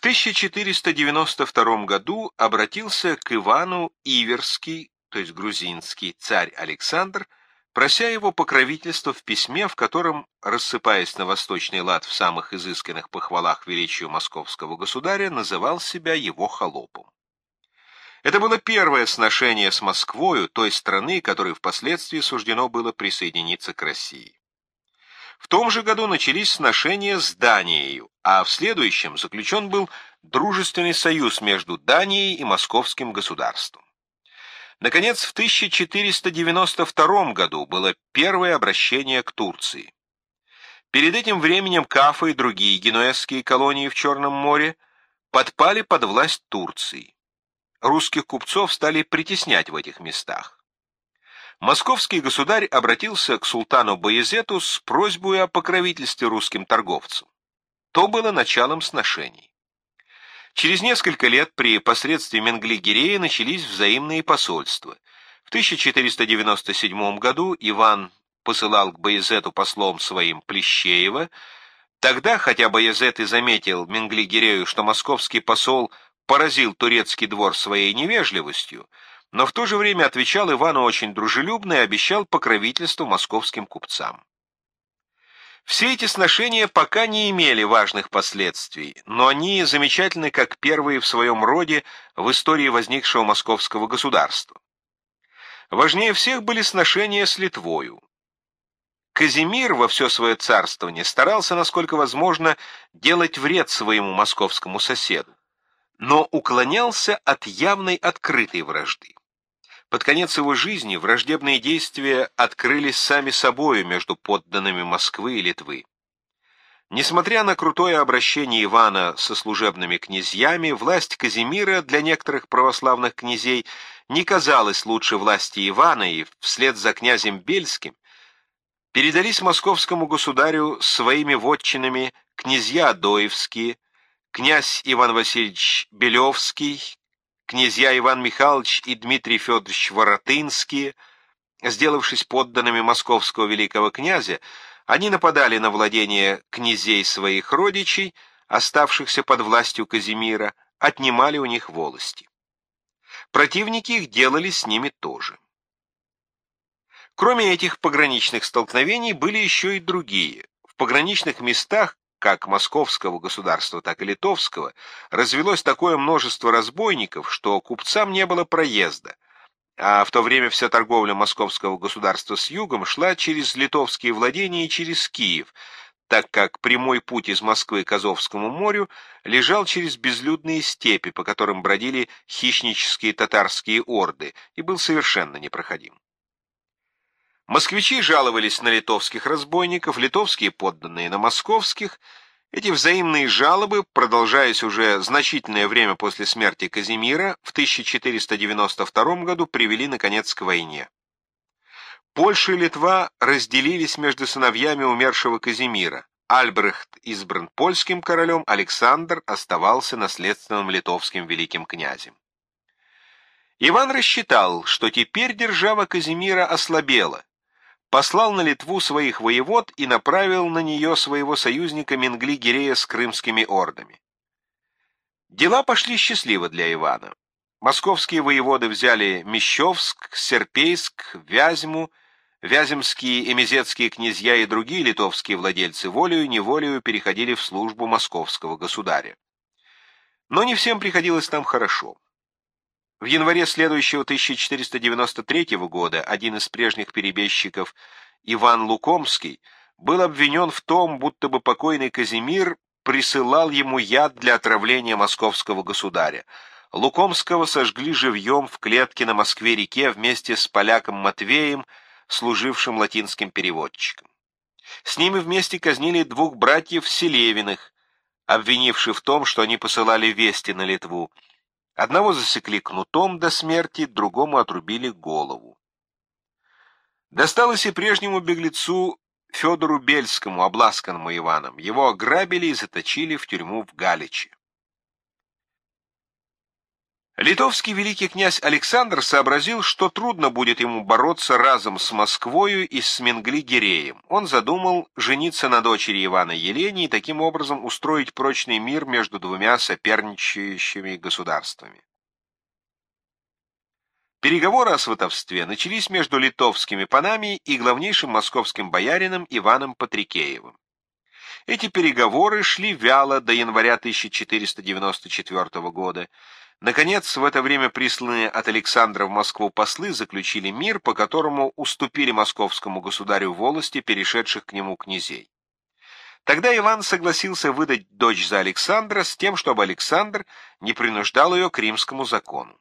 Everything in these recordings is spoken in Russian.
В 1492 году обратился к Ивану Иверский, то есть грузинский, царь Александр, прося его покровительства в письме, в котором, рассыпаясь на восточный лад в самых изысканных похвалах величию московского государя, называл себя его холопом. Это было первое сношение с Москвою, той страны, которой впоследствии суждено было присоединиться к России. В том же году начались сношения с Данией, а в следующем заключен был дружественный союз между Данией и московским государством. Наконец, в 1492 году было первое обращение к Турции. Перед этим временем Кафа и другие генуэзские колонии в Черном море подпали под власть Турции. Русских купцов стали притеснять в этих местах. Московский государь обратился к султану Баязету с просьбой о покровительстве русским торговцам. То было началом сношений. Через несколько лет при посредстве Менгли-Гирея начались взаимные посольства. В 1497 году Иван посылал к Баязету послом своим Плещеева. Тогда, хотя Баязет и заметил Менгли-Гирею, что московский посол поразил турецкий двор своей невежливостью, но в то же время отвечал Ивану очень дружелюбно и обещал покровительство московским купцам. Все эти сношения пока не имели важных последствий, но они замечательны как первые в своем роде в истории возникшего московского государства. Важнее всех были сношения с Литвою. Казимир во все свое царствование старался, насколько возможно, делать вред своему московскому соседу, но уклонялся от явной открытой вражды. Под конец его жизни враждебные действия открылись сами собою между подданными Москвы и Литвы. Несмотря на крутое обращение Ивана со служебными князьями, власть Казимира для некоторых православных князей не казалась лучше власти Ивана, и вслед за князем Бельским передались московскому государю своими вотчинами князья Адоевские, князь Иван Васильевич Белевский, князья Иван Михайлович и Дмитрий Федорович Воротынские, сделавшись подданными московского великого князя, они нападали на владения князей своих родичей, оставшихся под властью Казимира, отнимали у них волости. Противники их делали с ними тоже. Кроме этих пограничных столкновений были еще и другие. В пограничных местах как московского государства, так и литовского, развелось такое множество разбойников, что купцам не было проезда, а в то время вся торговля московского государства с югом шла через литовские владения и через Киев, так как прямой путь из Москвы к Азовскому морю лежал через безлюдные степи, по которым бродили хищнические татарские орды, и был совершенно непроходим. Москвичи жаловались на литовских разбойников, литовские подданные на московских. Эти взаимные жалобы, продолжаясь уже значительное время после смерти Казимира, в 1492 году привели, наконец, к войне. Польша и Литва разделились между сыновьями умершего Казимира. Альбрехт избран польским королем, Александр оставался наследственным литовским великим князем. Иван рассчитал, что теперь держава Казимира ослабела, послал на Литву своих воевод и направил на нее своего союзника Менгли-Гирея с крымскими ордами. Дела пошли счастливо для Ивана. Московские воеводы взяли Мещовск, Серпейск, Вязьму, Вяземские и Мезецкие князья и другие литовские владельцы волею-неволею переходили в службу московского государя. Но не всем приходилось там хорошо. В январе следующего 1493 года один из прежних перебежчиков, Иван Лукомский, был обвинен в том, будто бы покойный Казимир присылал ему яд для отравления московского государя. Лукомского сожгли живьем в клетке на Москве-реке вместе с поляком Матвеем, служившим латинским переводчиком. С ними вместе казнили двух братьев Селевиных, обвинивших в том, что они посылали вести на Литву. Одного засекли кнутом до смерти, другому отрубили голову. Досталось и прежнему беглецу Федору Бельскому, обласканному Иваном. Его ограбили и заточили в тюрьму в Галиче. Литовский великий князь Александр сообразил, что трудно будет ему бороться разом с Москвою и с Менгли-Гиреем. Он задумал жениться на дочери Ивана Елене и таким образом устроить прочный мир между двумя соперничающими государствами. Переговоры о сватовстве начались между литовскими панами и главнейшим московским боярином Иваном Патрикеевым. Эти переговоры шли вяло до января 1494 года, Наконец, в это время присланные от Александра в Москву послы заключили мир, по которому уступили московскому государю волости перешедших к нему князей. Тогда Иван согласился выдать дочь за Александра с тем, чтобы Александр не принуждал ее к римскому закону.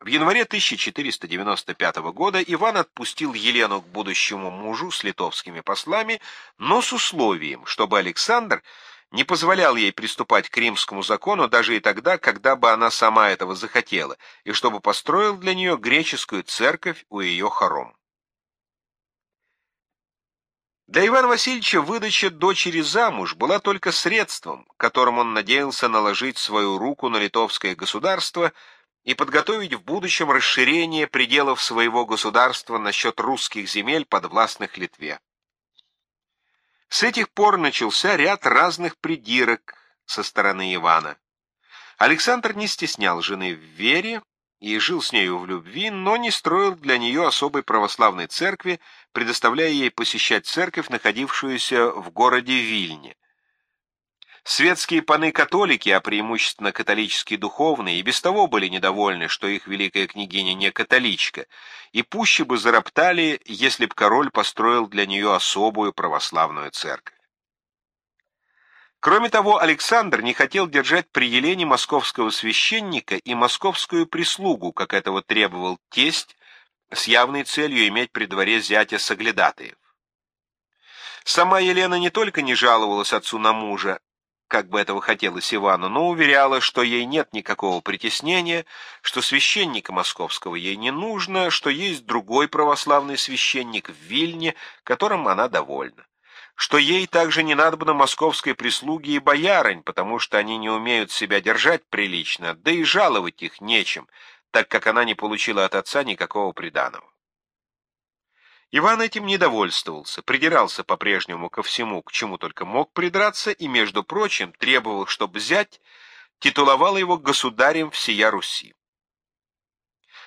В январе 1495 года Иван отпустил Елену к будущему мужу с литовскими послами, но с условием, чтобы Александр не позволял ей приступать к римскому закону даже и тогда, когда бы она сама этого захотела, и чтобы построил для нее греческую церковь у ее хором. Для Ивана Васильевича выдача дочери замуж была только средством, которым он надеялся наложить свою руку на литовское государство и подготовить в будущем расширение пределов своего государства насчет русских земель, подвластных Литве. С этих пор начался ряд разных придирок со стороны Ивана. Александр не стеснял жены в вере и жил с нею в любви, но не строил для нее особой православной церкви, предоставляя ей посещать церковь, находившуюся в городе Вильне. Светские паны-католики, а преимущественно католические духовные, и без того были недовольны, что их великая княгиня не католичка, и пуще бы зароптали, если б король построил для нее особую православную церковь. Кроме того, Александр не хотел держать при Елене московского священника и московскую прислугу, как этого требовал тесть, с явной целью иметь при дворе зятя Соглядатаев. Сама Елена не только не жаловалась отцу на мужа, как бы этого хотелось Ивану, но уверяла, что ей нет никакого притеснения, что священника московского ей не нужно, что есть другой православный священник в Вильне, которым она довольна, что ей также не надобно московской прислуги и боярынь, потому что они не умеют себя держать прилично, да и жаловать их нечем, так как она не получила от отца никакого приданого. Иван этим недовольствовался, придирался по-прежнему ко всему, к чему только мог придраться, и, между прочим, требовал, чтобы зять титуловал его государем всея Руси.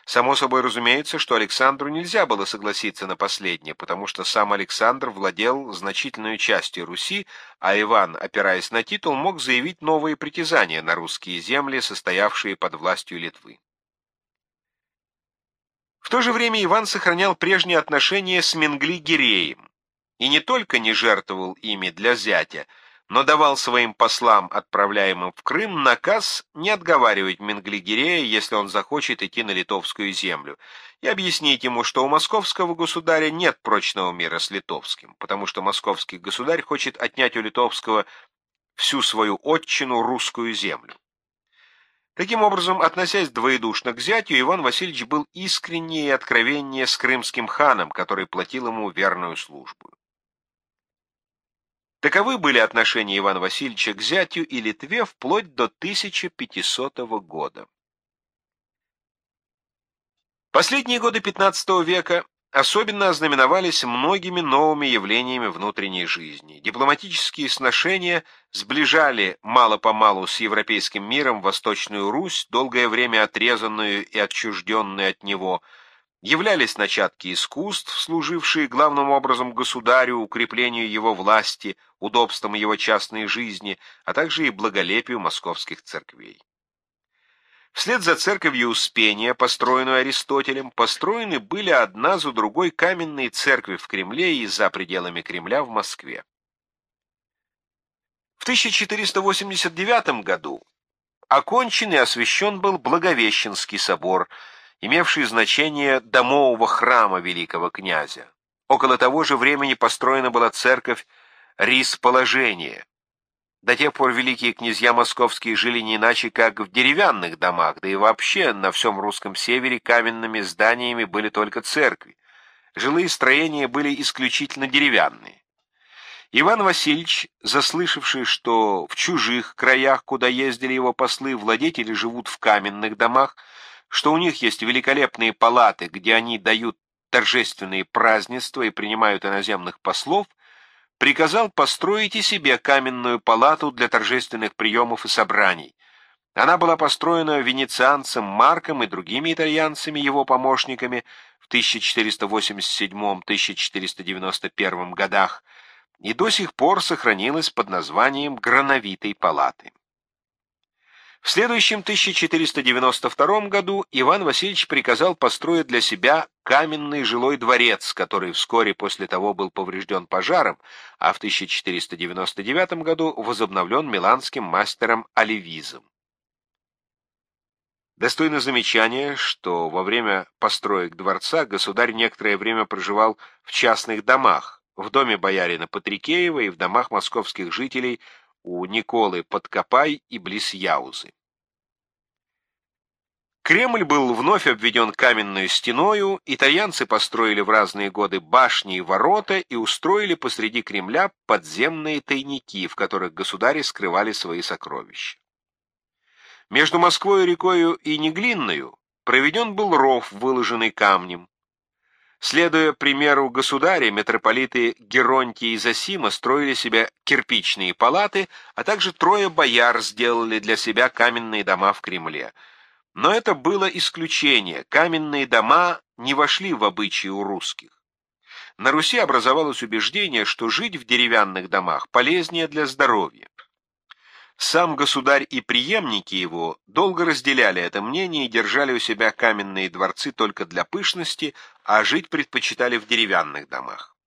Само собой разумеется, что Александру нельзя было согласиться на последнее, потому что сам Александр владел значительной частью Руси, а Иван, опираясь на титул, мог заявить новые притязания на русские земли, состоявшие под властью Литвы. В то же время Иван сохранял прежние отношения с Менгли-Гиреем и не только не жертвовал ими для зятя, но давал своим послам, отправляемым в Крым, наказ не отговаривать Менгли-Гирея, если он захочет идти на литовскую землю, и объяснить ему, что у московского государя нет прочного мира с литовским, потому что московский государь хочет отнять у литовского всю свою отчину русскую землю. Таким образом, относясь двоедушно к зятю, Иван Васильевич был искреннее и откровеннее с крымским ханом, который платил ему верную службу. Таковы были отношения Ивана Васильевича к зятю и Литве вплоть до 1500 года. Последние годы XV века особенно ознаменовались многими новыми явлениями внутренней жизни. Дипломатические сношения сближали мало-помалу с европейским миром Восточную Русь, долгое время отрезанную и отчужденную от него, являлись начатки искусств, служившие главным образом государю, укреплению его власти, удобством его частной жизни, а также и благолепию московских церквей. Вслед за церковью Успения, построенную Аристотелем, построены были одна за другой каменные церкви в Кремле и за пределами Кремля в Москве. В 1489 году окончен и освящен был Благовещенский собор, имевший значение домового храма великого князя. Около того же времени построена была церковь Рисположения, до тех пор великие князья московские жили не иначе, как в деревянных домах, да и вообще на всем русском севере каменными зданиями были только церкви. Жилые строения были исключительно деревянные. Иван Васильевич, заслышавший, что в чужих краях, куда ездили его послы, владетели живут в каменных домах, что у них есть великолепные палаты, где они дают торжественные празднества и принимают иноземных послов, приказал построить и себе каменную палату для торжественных приемов и собраний. Она была построена венецианцем Марком и другими итальянцами, его помощниками, в 1487-1491 годах, и до сих пор сохранилась под названием Грановитой палаты. В следующем 1492 году Иван Васильевич приказал построить для себя каменный жилой дворец, который вскоре после того был поврежден пожаром, а в 1499 году возобновлен миланским мастером Оливизом. Достойно замечания, что во время построек дворца государь некоторое время проживал в частных домах, в доме боярина Патрикеева и в домах московских жителей у Николы Подкопай и близ Яузы. Кремль был вновь обведен каменную стеною, итальянцы построили в разные годы башни и ворота и устроили посреди Кремля подземные тайники, в которых государи скрывали свои сокровища. Между Москвой и рекою и Неглинною проведен был ров, выложенный камнем. Следуя примеру государя, митрополиты Геронтий и Зосима строили себе кирпичные палаты, а также трое бояр сделали для себя каменные дома в Кремле. Но это было исключение, каменные дома не вошли в обычаи у русских. На Руси образовалось убеждение, что жить в деревянных домах полезнее для здоровья. Сам государь и преемники его долго разделяли это мнение и держали у себя каменные дворцы только для пышности, а жить предпочитали в деревянных домах.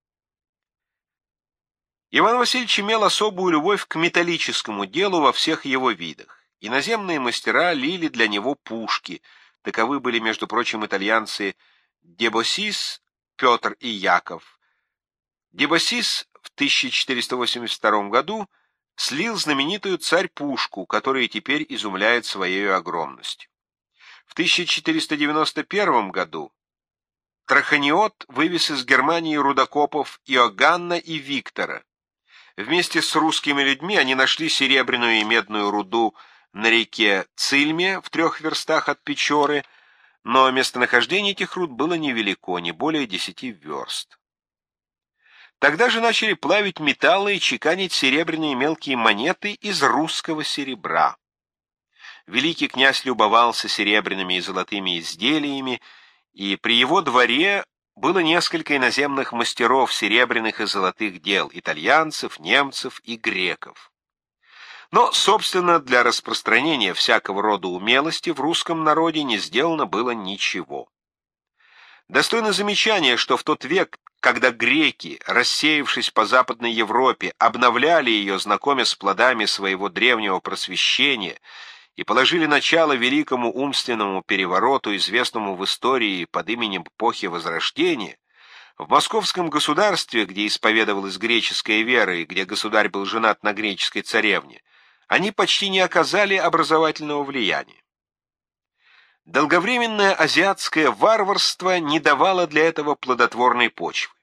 Иван Васильевич имел особую любовь к металлическому делу во всех его видах. Иноземные мастера лили для него пушки. Таковы были, между прочим, итальянцы Дебосис, Петр и Яков. Дебосис в 1482 году – слил знаменитую царь-пушку, которая теперь изумляет своей огромностью. В 1491 году Траханиот вывез из Германии рудокопов Иоганна и Виктора. Вместе с русскими людьми они нашли серебряную и медную руду на реке Цильме в трех верстах от Печоры, но местонахождение этих руд было невелико, не более десяти верст. Тогда же начали плавить металлы и чеканить серебряные мелкие монеты из русского серебра. Великий князь любовался серебряными и золотыми изделиями, и при его дворе было несколько иноземных мастеров серебряных и золотых дел, итальянцев, немцев и греков. Но, собственно, для распространения всякого рода умелости в русском народе не сделано было ничего. Достойно замечания, что в тот век когда греки, рассеявшись по Западной Европе, обновляли ее, знакомя с плодами своего древнего просвещения, и положили начало великому умственному перевороту, известному в истории под именем эпохи Возрождения, в московском государстве, где исповедовалась греческая вера и где государь был женат на греческой царевне, они почти не оказали образовательного влияния. Долговременное азиатское варварство не давало для этого плодотворной почвы.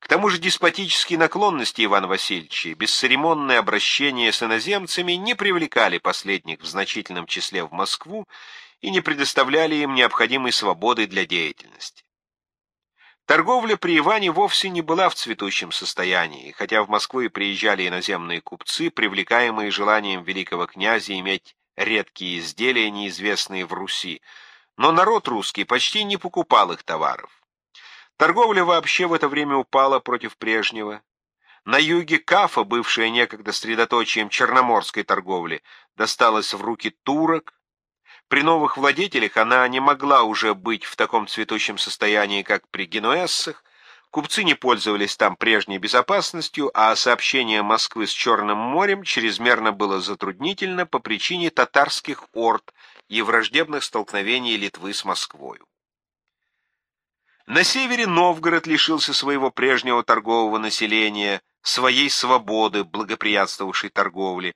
К тому же деспотические наклонности Ивана Васильевича бесцеремонное обращение с иноземцами не привлекали последних в значительном числе в Москву и не предоставляли им необходимой свободы для деятельности. Торговля при Иване вовсе не была в цветущем состоянии, хотя в Москву и приезжали иноземные купцы, привлекаемые желанием великого князя иметь редкие изделия, неизвестные в Руси, но народ русский почти не покупал их товаров. Торговля вообще в это время упала против прежнего. На юге Кафа, бывшая некогда средоточием черноморской торговли, досталась в руки турок. При новых владетелях она не могла уже быть в таком цветущем состоянии, как при генуэзцах, Купцы не пользовались там прежней безопасностью, а сообщение Москвы с Черным морем чрезмерно было затруднительно по причине татарских орд и враждебных столкновений Литвы с Москвою. На севере Новгород лишился своего прежнего торгового населения, своей свободы, благоприятствовавшей торговле,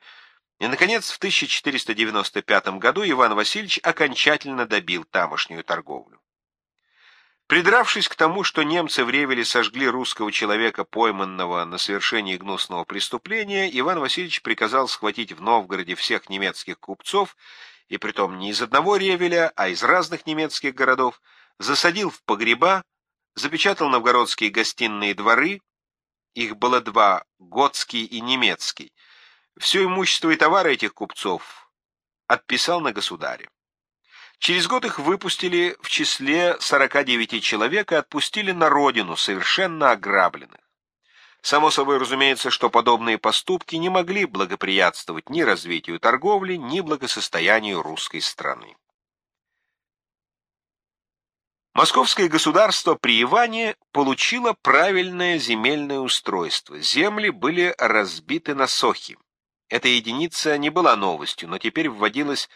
и, наконец, в 1495 году Иван Васильевич окончательно добил тамошнюю торговлю. Придравшись к тому, что немцы в Ревеле сожгли русского человека, пойманного на совершении гнусного преступления, Иван Васильевич приказал схватить в Новгороде всех немецких купцов, и притом не из одного Ревеля, а из разных немецких городов, засадил в погреба, запечатал новгородские гостиные дворы, их было два, готский и немецкий, все имущество и товары этих купцов отписал на государя. Через год их выпустили в числе 49 человек и отпустили на родину, совершенно ограбленных. Само собой разумеется, что подобные поступки не могли благоприятствовать ни развитию торговли, ни благосостоянию русской страны. Московское государство при Иване получило правильное земельное устройство. Земли были разбиты на сохи. Эта единица не была новостью, но теперь вводилась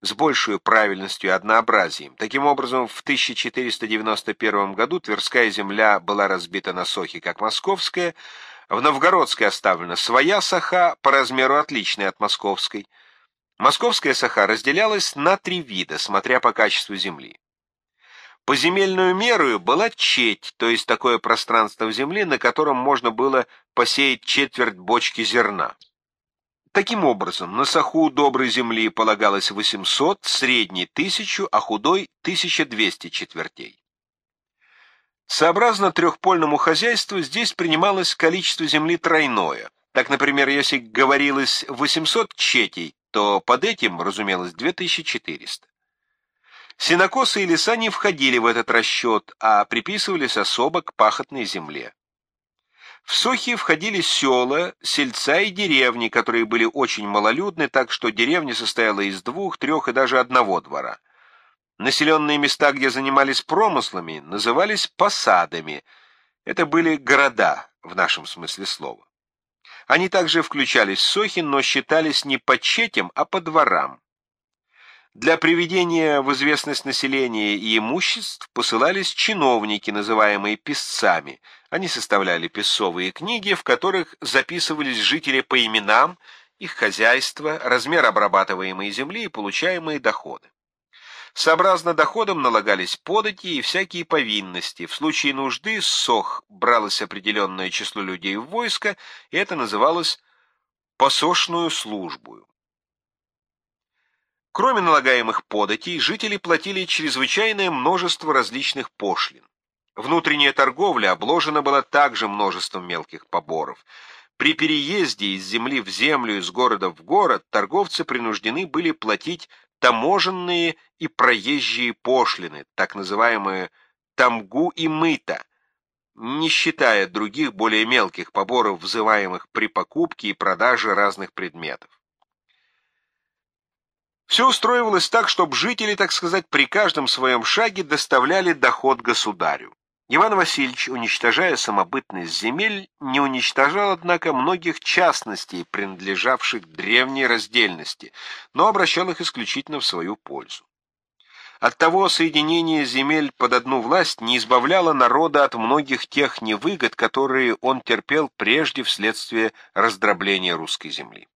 с большей правильностью и однообразием. Таким образом, в 1491 году Тверская земля была разбита на сохи, как московская, в Новгородской оставлена своя саха, по размеру отличная от московской. Московская саха разделялась на три вида, смотря по качеству земли. По земельную меру была четь, то есть такое пространство в земле, на котором можно было посеять четверть бочки зерна. Таким образом, на саху доброй земли полагалось 800, средней 1000, а худой 1200 четвертей. Сообразно трехпольному хозяйству здесь принималось количество земли тройное. Так, например, если говорилось 800 четей, то под этим, разумелось, 2400. Сенокосы и леса не входили в этот расчет, а приписывались особо к пахотной земле. В Сохи входили села, сельца и деревни, которые были очень малолюдны, так что деревня состояла из двух, трех и даже одного двора. Населенные места, где занимались промыслами, назывались посадами. Это были города, в нашем смысле слова. Они также включались в Сохи, но считались не по четям, а по дворам. Для приведения в известность населения и имуществ посылались чиновники, называемые писцами. Они составляли писцовые книги, в которых записывались жители по именам, их хозяйство, размер обрабатываемой земли и получаемые доходы. Сообразно доходам налагались подати и всякие повинности. В случае нужды сох бралось определенное число людей в войско, и это называлось посошную службу. Кроме налагаемых податей, жители платили чрезвычайное множество различных пошлин. Внутренняя торговля обложена была также множеством мелких поборов. При переезде из земли в землю, из города в город, торговцы принуждены были платить таможенные и проезжие пошлины, так называемые тамгу и мыта, не считая других более мелких поборов, взываемых при покупке и продаже разных предметов. Все устроивалось так, чтобы жители, так сказать, при каждом своем шаге доставляли доход государю. Иван Васильевич, уничтожая самобытность земель, не уничтожал, однако, многих частностей, принадлежавших древней раздельности, но обращал их исключительно в свою пользу. Оттого соединение земель под одну власть не избавляло народа от многих тех невыгод, которые он терпел прежде вследствие раздробления русской земли.